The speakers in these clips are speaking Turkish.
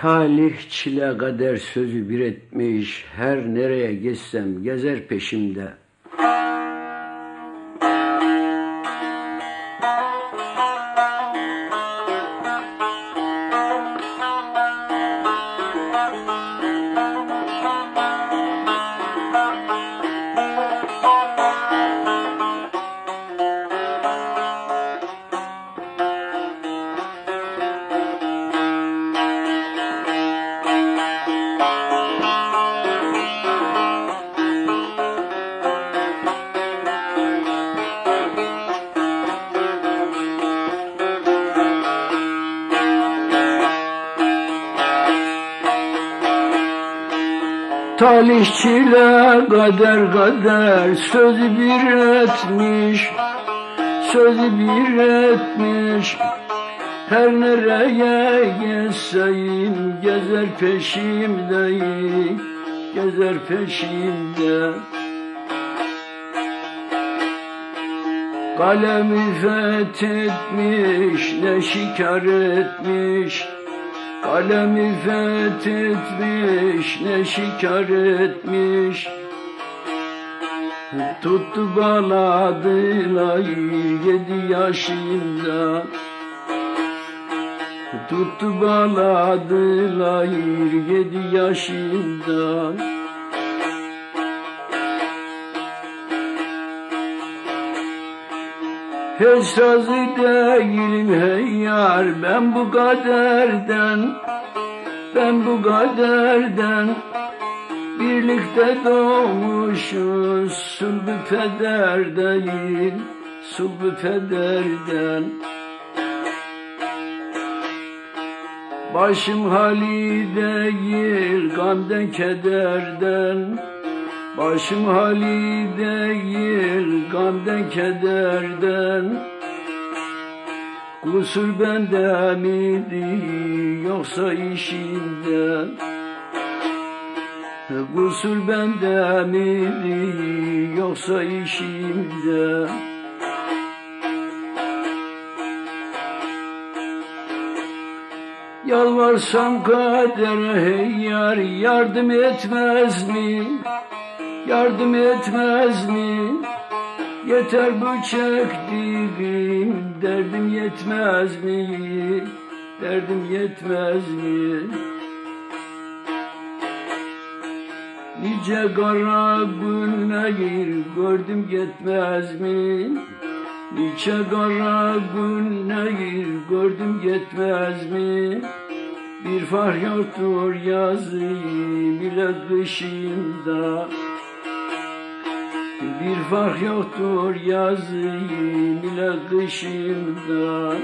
Talih çile kader sözü bir etmiş, her nereye geçsem gezer peşimde. Talih çile kader kader sözü bir etmiş Sözü bir etmiş. Her nereye gezseyim gezer peşimdeyim Gezer peşimde. Kalemi fethetmiş ne şikar etmiş Kalemi fethetmiş ne şikar etmiş. Tuttu baladılar yedi yaşında. Tuttu baladılar yedi yaşında Hiç razı değilim hey yar ben bu kaderden Ben bu kaderden Birlikte doğmuşuz. Sulbü peder değil Sulbü pederden Başım hali değil gamden kederden Başım hali değil gamden kederden. Kusur bende miydi yoksa işinden Kusur bende miydi yoksa işimden Yalvarsam kadere hey yar yardım etmez mi? Yardım etmez mi? Yeter bu çektiğim derdim yetmez mi? Derdim yetmez mi? Nice kara günleri gördüm yetmez mi? Nice kara günleri gördüm yetmez mi? Bir fark yoktur yazıyım ile kışımda Bir fark yoktur yazıyım ile kışımda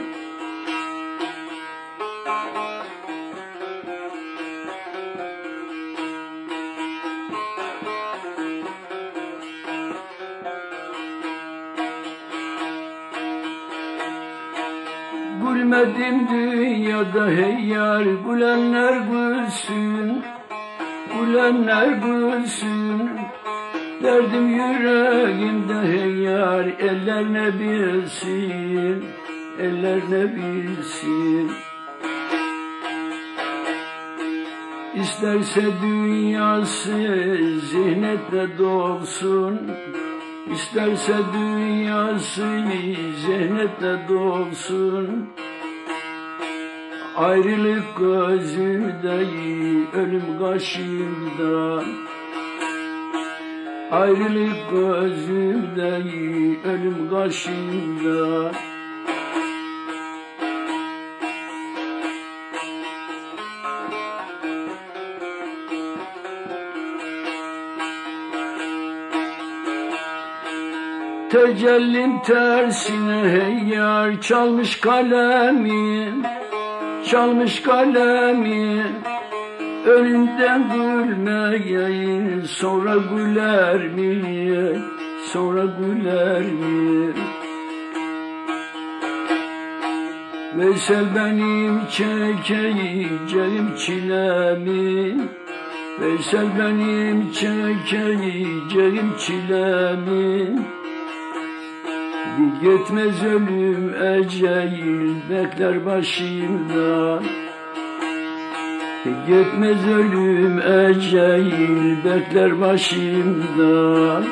Gülmedim dünyada hey yar Gülenler gülsün Gülenler gülsün Derdim yüreğimde hey yar Eller ne bilsin Eller ne bilsin. İsterse dünyası zihnetle dolsun İsterse dünyası zihnetle dolsun. Ayrılık gözümde, ölüm kaşımda Ayrılık gözümde, ölüm kaşımda Tecellim tersine hey yar çalmış kalemi Çalmış kalemi Önünden gülmeyin sonra güler mi? Sonra güler mi? Veysel benim çekeceğim çilemi. Veysel benim çekeceğim çilemi. Gitmez ölüm ecel bekler başımda Gitmez ölüm ecel bekler başımda